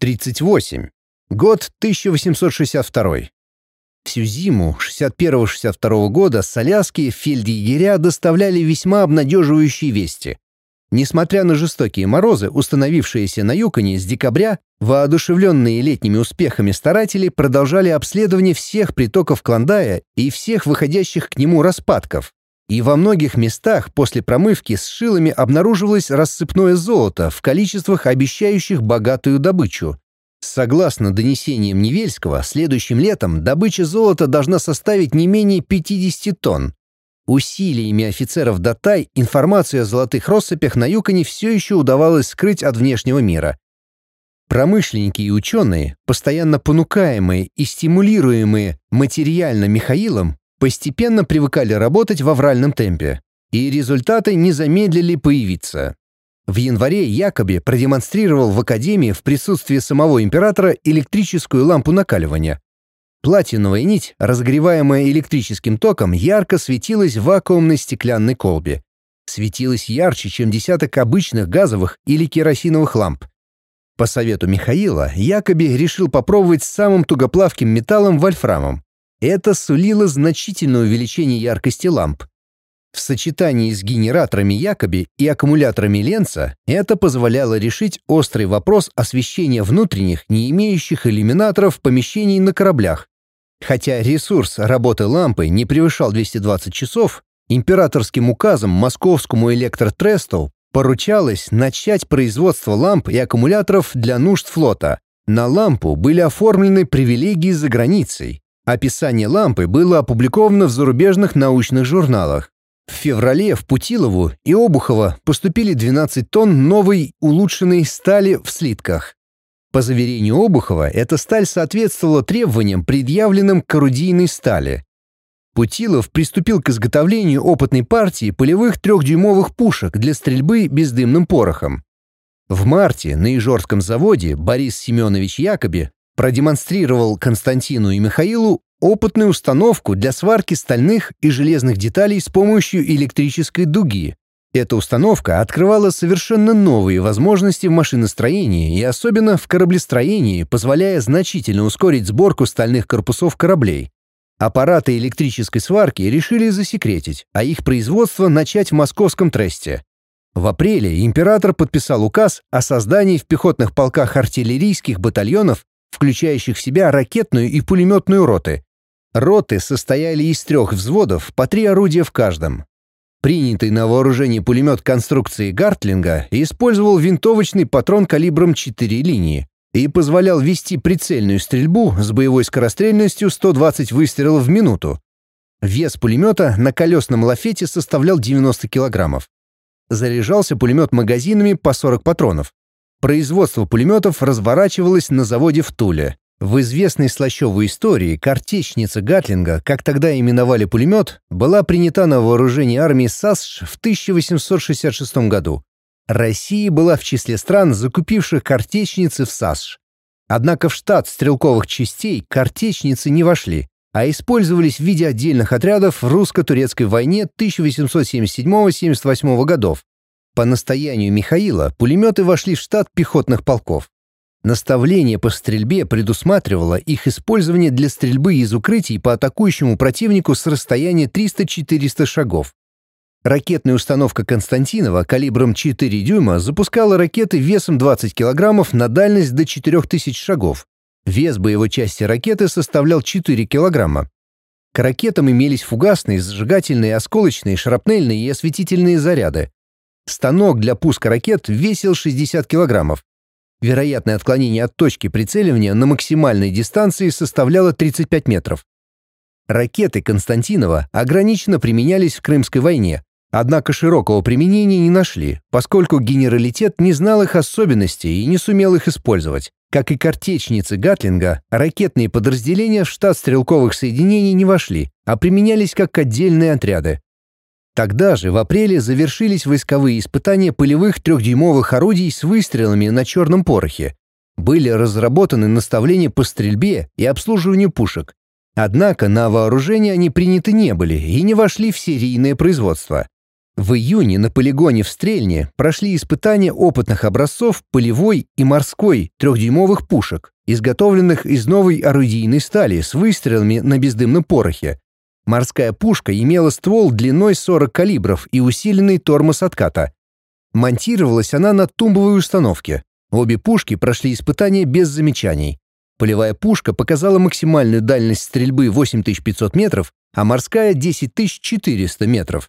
38. Год 1862. Всю зиму 61-62 года с Аляски фельдъегеря доставляли весьма обнадеживающие вести. Несмотря на жестокие морозы, установившиеся на Юконе с декабря, воодушевленные летними успехами старатели продолжали обследование всех притоков Клондая и всех выходящих к нему распадков. И во многих местах после промывки с шилами обнаруживалось рассыпное золото в количествах, обещающих богатую добычу. Согласно донесениям Невельского, следующим летом добыча золота должна составить не менее 50 тонн. Усилиями офицеров Датай информацию о золотых россыпях на Юконе все еще удавалось скрыть от внешнего мира. Промышленники и ученые, постоянно понукаемые и стимулируемые материально Михаилом, постепенно привыкали работать в авральном темпе, и результаты не замедлили появиться. В январе Якоби продемонстрировал в Академии в присутствии самого императора электрическую лампу накаливания. Платиновая нить, разогреваемая электрическим током, ярко светилась в вакуумной стеклянной колбе. Светилась ярче, чем десяток обычных газовых или керосиновых ламп. По совету Михаила, Якоби решил попробовать с самым тугоплавким металлом вольфрамом. Это сулило значительное увеличение яркости ламп. В сочетании с генераторами Якоби и аккумуляторами Ленца это позволяло решить острый вопрос освещения внутренних, не имеющих иллюминаторов помещений на кораблях. Хотя ресурс работы лампы не превышал 220 часов, императорским указом московскому электротресту поручалось начать производство ламп и аккумуляторов для нужд флота. На лампу были оформлены привилегии за границей. Описание лампы было опубликовано в зарубежных научных журналах. В феврале в Путилову и Обухово поступили 12 тонн новой улучшенной стали в слитках. По заверению Обухова, эта сталь соответствовала требованиям, предъявленным к орудийной стали. Путилов приступил к изготовлению опытной партии полевых трехдюймовых пушек для стрельбы бездымным порохом. В марте на Ижорском заводе Борис Семенович Якоби продемонстрировал Константину и Михаилу опытную установку для сварки стальных и железных деталей с помощью электрической дуги. Эта установка открывала совершенно новые возможности в машиностроении и особенно в кораблестроении, позволяя значительно ускорить сборку стальных корпусов кораблей. Аппараты электрической сварки решили засекретить, а их производство начать в московском тресте. В апреле император подписал указ о создании в пехотных полках артиллерийских батальонов, включающих в себя ракетную и пулеметную роты, Роты состояли из трех взводов, по три орудия в каждом. Принятый на вооружение пулемет конструкции Гартлинга использовал винтовочный патрон калибром 4 линии и позволял вести прицельную стрельбу с боевой скорострельностью 120 выстрелов в минуту. Вес пулемета на колесном лафете составлял 90 килограммов. Заряжался пулемет магазинами по 40 патронов. Производство пулеметов разворачивалось на заводе в Туле. В известной слащевой истории картечница Гатлинга, как тогда именовали пулемет, была принята на вооружение армии САСШ в 1866 году. Россия была в числе стран, закупивших картечницы в САСШ. Однако в штат стрелковых частей картечницы не вошли, а использовались в виде отдельных отрядов в русско-турецкой войне 1877-78 годов. По настоянию Михаила пулеметы вошли в штат пехотных полков. Наставление по стрельбе предусматривало их использование для стрельбы из укрытий по атакующему противнику с расстояния 300-400 шагов. Ракетная установка Константинова калибром 4 дюйма запускала ракеты весом 20 килограммов на дальность до 4000 шагов. Вес боевой части ракеты составлял 4 килограмма. К ракетам имелись фугасные, зажигательные, осколочные, шрапнельные и осветительные заряды. Станок для пуска ракет весил 60 килограммов. Вероятное отклонение от точки прицеливания на максимальной дистанции составляло 35 метров. Ракеты Константинова ограниченно применялись в Крымской войне, однако широкого применения не нашли, поскольку генералитет не знал их особенностей и не сумел их использовать. Как и картечницы Гатлинга, ракетные подразделения в штат стрелковых соединений не вошли, а применялись как отдельные отряды. Тогда же, в апреле, завершились войсковые испытания полевых трехдюймовых орудий с выстрелами на черном порохе. Были разработаны наставления по стрельбе и обслуживанию пушек. Однако на вооружение они приняты не были и не вошли в серийное производство. В июне на полигоне в Стрельне прошли испытания опытных образцов полевой и морской трехдюймовых пушек, изготовленных из новой орудийной стали с выстрелами на бездымном порохе. Морская пушка имела ствол длиной 40 калибров и усиленный тормоз отката. Монтировалась она на тумбовой установке. Обе пушки прошли испытания без замечаний. Полевая пушка показала максимальную дальность стрельбы 8500 метров, а морская — 10400 метров.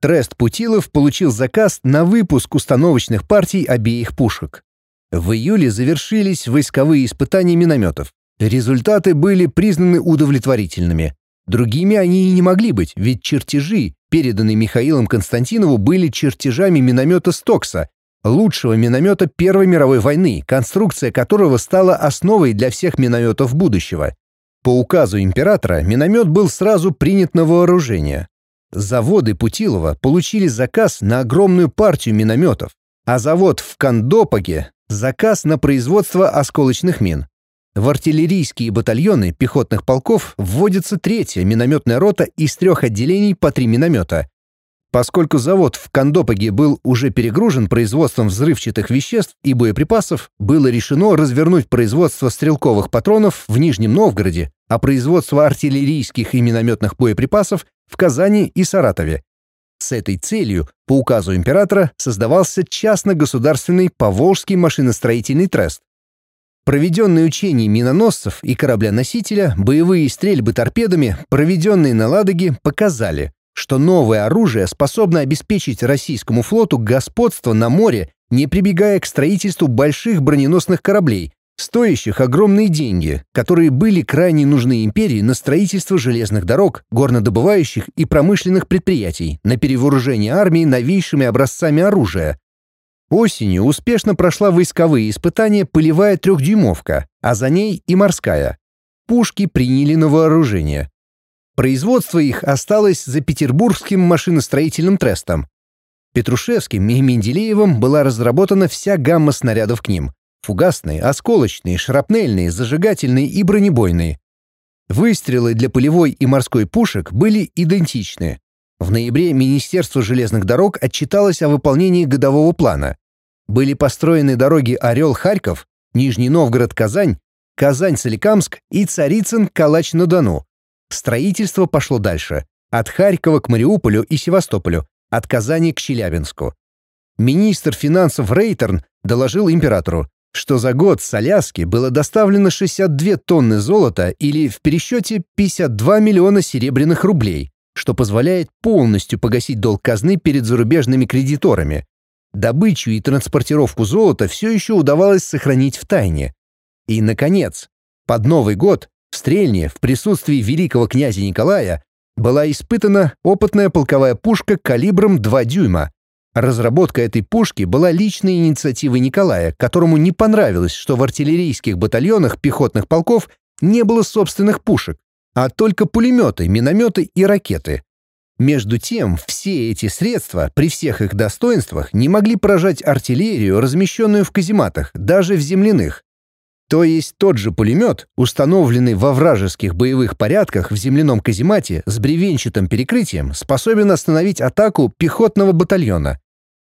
Трест Путилов получил заказ на выпуск установочных партий обеих пушек. В июле завершились войсковые испытания минометов. Результаты были признаны удовлетворительными. Другими они и не могли быть, ведь чертежи, переданные Михаилом Константинову, были чертежами миномета «Стокса», лучшего миномета Первой мировой войны, конструкция которого стала основой для всех минометов будущего. По указу императора миномет был сразу принят на вооружение. Заводы Путилова получили заказ на огромную партию минометов, а завод в Кандопаге – заказ на производство осколочных мин. В артиллерийские батальоны пехотных полков вводится третья минометная рота из трех отделений по три миномета. Поскольку завод в Кандопаге был уже перегружен производством взрывчатых веществ и боеприпасов, было решено развернуть производство стрелковых патронов в Нижнем Новгороде, а производство артиллерийских и минометных боеприпасов в Казани и Саратове. С этой целью, по указу императора, создавался частно-государственный Поволжский машиностроительный трест. Проведенные учения миноносцев и корабля-носителя, боевые стрельбы торпедами, проведенные на Ладоге, показали, что новое оружие способно обеспечить российскому флоту господство на море, не прибегая к строительству больших броненосных кораблей, стоящих огромные деньги, которые были крайне нужны империи на строительство железных дорог, горнодобывающих и промышленных предприятий, на перевооружение армии новейшими образцами оружия. Осенью успешно прошла войсковые испытания полевая трехдюймовка, а за ней и морская. Пушки приняли на вооружение. Производство их осталось за Петербургским машиностроительным трестом. Петрушевским и Менделеевым была разработана вся гамма снарядов к ним, Фугасные, осколочные, шрапнельные, зажигательные и бронебойные. Выстрелы для полевой и морской пушек были идентичны. В ноябре Министерство железных дорог отчиталось о выполнении годового плана. Были построены дороги Орел-Харьков, Нижний Новгород-Казань, Казань-Соликамск и Царицын-Калач-на-Дону. Строительство пошло дальше. От Харькова к Мариуполю и Севастополю, от Казани к Челябинску. Министр финансов Рейтерн доложил императору, что за год с Аляски было доставлено 62 тонны золота или в пересчете 52 миллиона серебряных рублей, что позволяет полностью погасить долг казны перед зарубежными кредиторами. Добычу и транспортировку золота все еще удавалось сохранить в тайне. И, наконец, под Новый год в Стрельне в присутствии великого князя Николая была испытана опытная полковая пушка калибром 2 дюйма, Разработка этой пушки была личной инициативой Николая, которому не понравилось, что в артиллерийских батальонах пехотных полков не было собственных пушек, а только пулеметы, минометы и ракеты. Между тем, все эти средства, при всех их достоинствах, не могли поражать артиллерию, размещенную в казематах, даже в земляных. То есть тот же пулемет, установленный во вражеских боевых порядках в земляном каземате с бревенчатым перекрытием, способен остановить атаку пехотного батальона.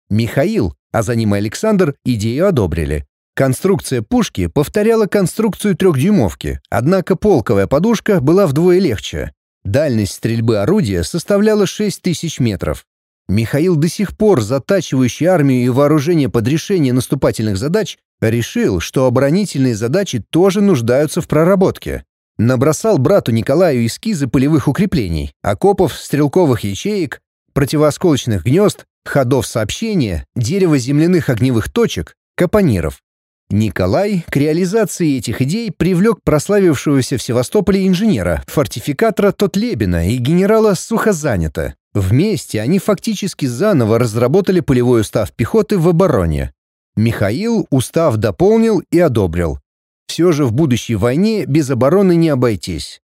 Михаил, а за ним Александр, идею одобрили. Конструкция пушки повторяла конструкцию трехдюймовки, однако полковая подушка была вдвое легче. Дальность стрельбы орудия составляла 6000 метров. Михаил, до сих пор затачивающий армию и вооружение под решение наступательных задач, решил, что оборонительные задачи тоже нуждаются в проработке. Набросал брату Николаю эскизы полевых укреплений, окопов, стрелковых ячеек, противоосколочных гнезд, ходов сообщения, дерева земляных огневых точек, капониров. Николай к реализации этих идей привлек прославившегося в Севастополе инженера, фортификатора Тотлебина и генерала Сухозанята, Вместе они фактически заново разработали полевой устав пехоты в обороне. Михаил устав дополнил и одобрил. Все же в будущей войне без обороны не обойтись.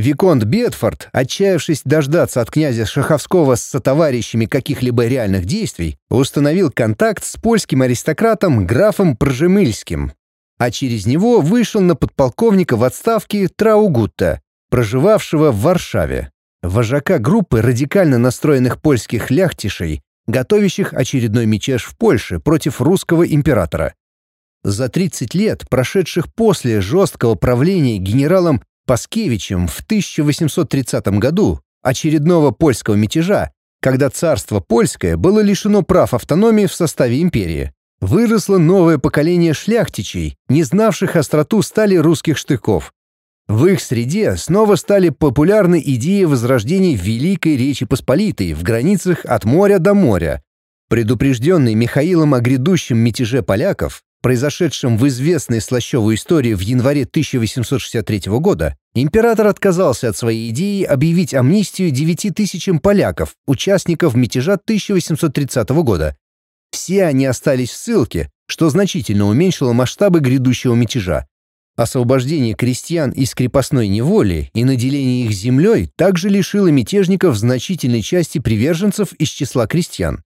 Виконт Бетфорд, отчаявшись дождаться от князя Шаховского с сотоварищами каких-либо реальных действий, установил контакт с польским аристократом графом Пржемыльским, а через него вышел на подполковника в отставке Траугутта, проживавшего в Варшаве. вожака группы радикально настроенных польских ляхтишей, готовящих очередной мятеж в Польше против русского императора. За 30 лет, прошедших после жесткого правления генералом Паскевичем в 1830 году, очередного польского мятежа, когда царство польское было лишено прав автономии в составе империи, выросло новое поколение шляхтичей, не знавших остроту стали русских штыков. В их среде снова стали популярны идеи возрождения Великой Речи Посполитой в границах от моря до моря. Предупрежденный Михаилом о грядущем мятеже поляков, произошедшем в известной слащевой истории в январе 1863 года, император отказался от своей идеи объявить амнистию 9 тысячам поляков, участников мятежа 1830 года. Все они остались в ссылке, что значительно уменьшило масштабы грядущего мятежа. Освобождение крестьян из крепостной неволи и наделение их землей также лишило мятежников значительной части приверженцев из числа крестьян.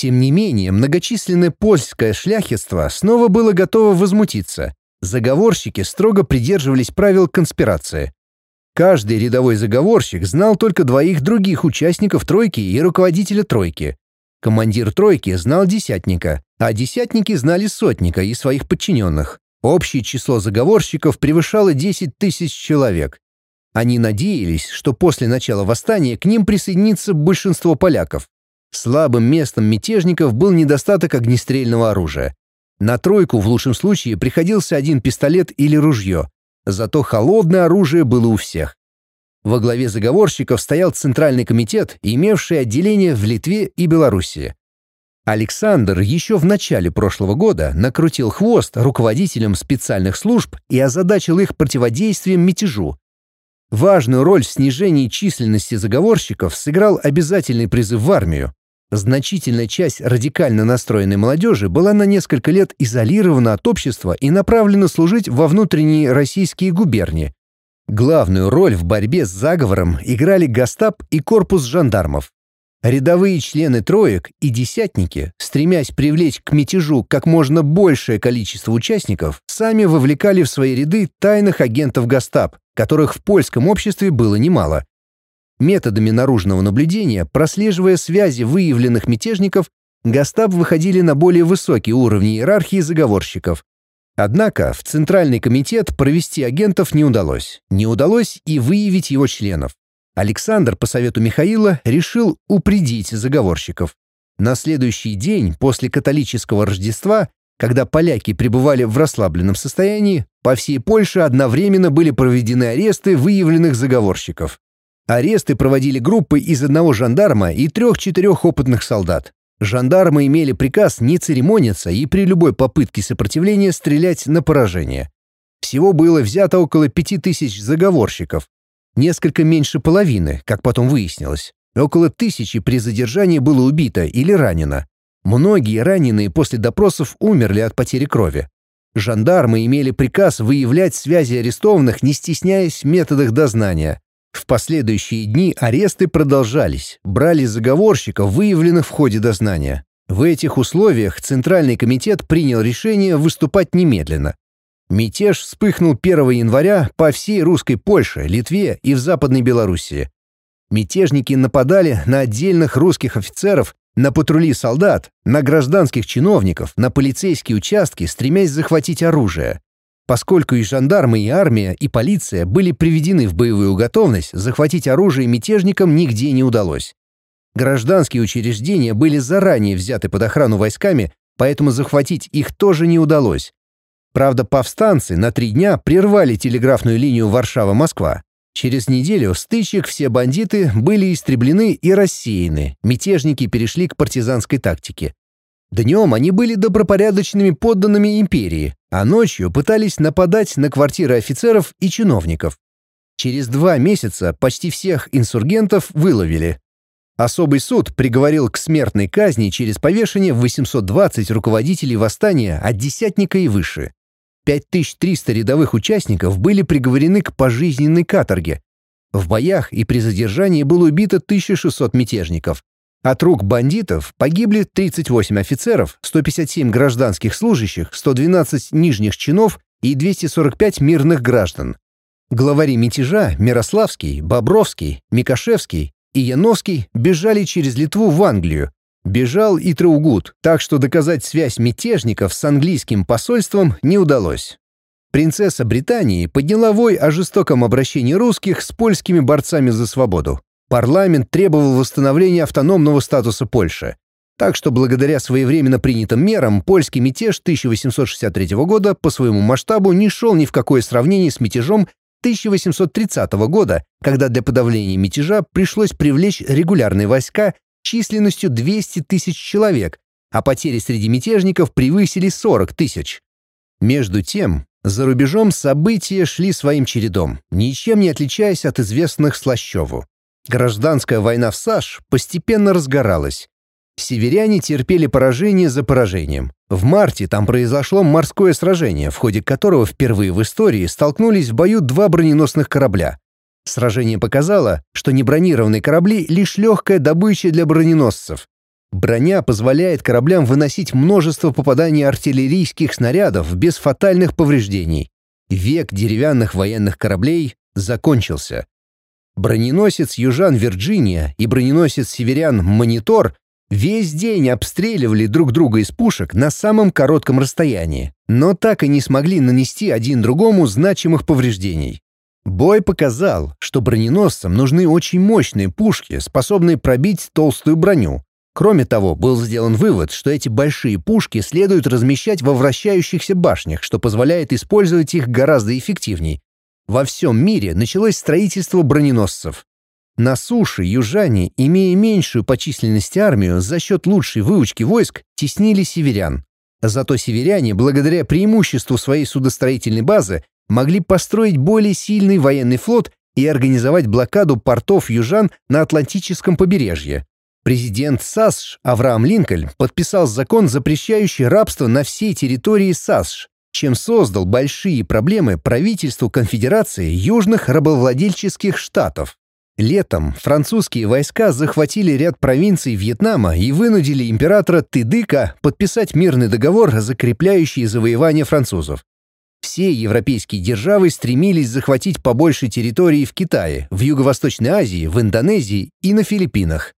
Тем не менее, многочисленное польское шляхетство снова было готово возмутиться. Заговорщики строго придерживались правил конспирации. Каждый рядовой заговорщик знал только двоих других участников тройки и руководителя тройки. Командир тройки знал десятника, а десятники знали сотника и своих подчиненных. Общее число заговорщиков превышало 10 тысяч человек. Они надеялись, что после начала восстания к ним присоединится большинство поляков. Слабым местом мятежников был недостаток огнестрельного оружия. На тройку в лучшем случае приходился один пистолет или ружье, зато холодное оружие было у всех. Во главе заговорщиков стоял Центральный комитет, имевший отделения в Литве и Белоруссии. Александр еще в начале прошлого года накрутил хвост руководителям специальных служб и озадачил их противодействием мятежу. Важную роль в снижении численности заговорщиков сыграл обязательный призыв в армию. Значительная часть радикально настроенной молодежи была на несколько лет изолирована от общества и направлена служить во внутренние российские губернии. Главную роль в борьбе с заговором играли Гастап и корпус жандармов. Рядовые члены троек и десятники, стремясь привлечь к мятежу как можно большее количество участников, сами вовлекали в свои ряды тайных агентов Гастап, которых в польском обществе было немало. Методами наружного наблюдения, прослеживая связи выявленных мятежников, Гастап выходили на более высокие уровни иерархии заговорщиков. Однако в Центральный комитет провести агентов не удалось. Не удалось и выявить его членов. Александр по совету Михаила решил упредить заговорщиков. На следующий день после католического Рождества, когда поляки пребывали в расслабленном состоянии, по всей Польше одновременно были проведены аресты выявленных заговорщиков. Аресты проводили группы из одного жандарма и трех-четырех опытных солдат. Жандармы имели приказ не церемониться и при любой попытке сопротивления стрелять на поражение. Всего было взято около пяти тысяч заговорщиков. Несколько меньше половины, как потом выяснилось. Около тысячи при задержании было убито или ранено. Многие раненые после допросов умерли от потери крови. Жандармы имели приказ выявлять связи арестованных, не стесняясь в методах дознания. В последующие дни аресты продолжались, брали заговорщиков, выявленных в ходе дознания. В этих условиях Центральный комитет принял решение выступать немедленно. Мятеж вспыхнул 1 января по всей русской Польше, Литве и в Западной Белоруссии. Мятежники нападали на отдельных русских офицеров, на патрули солдат, на гражданских чиновников, на полицейские участки, стремясь захватить оружие. Поскольку и жандармы, и армия, и полиция были приведены в боевую готовность, захватить оружие мятежникам нигде не удалось. Гражданские учреждения были заранее взяты под охрану войсками, поэтому захватить их тоже не удалось. Правда, повстанцы на три дня прервали телеграфную линию Варшава-Москва. Через неделю стычек все бандиты были истреблены и рассеяны, мятежники перешли к партизанской тактике. Днем они были добропорядочными подданными империи, а ночью пытались нападать на квартиры офицеров и чиновников. Через два месяца почти всех инсургентов выловили. Особый суд приговорил к смертной казни через повешение 820 руководителей восстания от десятника и выше. 5300 рядовых участников были приговорены к пожизненной каторге. В боях и при задержании было убито 1600 мятежников. От рук бандитов погибли 38 офицеров, 157 гражданских служащих, 112 нижних чинов и 245 мирных граждан. Главари мятежа Мирославский, Бобровский, Микошевский и Яновский бежали через Литву в Англию. Бежал и Траугут, так что доказать связь мятежников с английским посольством не удалось. Принцесса Британии подняла вой о жестоком обращении русских с польскими борцами за свободу. Парламент требовал восстановления автономного статуса Польши. Так что благодаря своевременно принятым мерам польский мятеж 1863 года по своему масштабу не шел ни в какое сравнение с мятежом 1830 года, когда для подавления мятежа пришлось привлечь регулярные войска численностью 200 тысяч человек, а потери среди мятежников превысили 40 тысяч. Между тем, за рубежом события шли своим чередом, ничем не отличаясь от известных Слащеву. Гражданская война в САШ постепенно разгоралась. Северяне терпели поражение за поражением. В марте там произошло морское сражение, в ходе которого впервые в истории столкнулись в бою два броненосных корабля. Сражение показало, что небронированные корабли — лишь легкая добыча для броненосцев. Броня позволяет кораблям выносить множество попаданий артиллерийских снарядов без фатальных повреждений. Век деревянных военных кораблей закончился. Броненосец «Южан Вирджиния» и броненосец «Северян Монитор» весь день обстреливали друг друга из пушек на самом коротком расстоянии, но так и не смогли нанести один другому значимых повреждений. Бой показал, что броненосцам нужны очень мощные пушки, способные пробить толстую броню, Кроме того, был сделан вывод, что эти большие пушки следует размещать во вращающихся башнях, что позволяет использовать их гораздо эффективней. Во всем мире началось строительство броненосцев. На суше южане, имея меньшую по численности армию, за счет лучшей выучки войск теснили северян. Зато северяне, благодаря преимуществу своей судостроительной базы, могли построить более сильный военный флот и организовать блокаду портов южан на Атлантическом побережье. Президент САСШ Авраам Линкольн подписал закон, запрещающий рабство на всей территории САСШ, чем создал большие проблемы правительству Конфедерации Южных рабовладельческих штатов. Летом французские войска захватили ряд провинций Вьетнама и вынудили императора Тыдыка подписать мирный договор, закрепляющий завоевание французов. Все европейские державы стремились захватить побольше территории в Китае, в Юго-Восточной Азии, в Индонезии и на Филиппинах.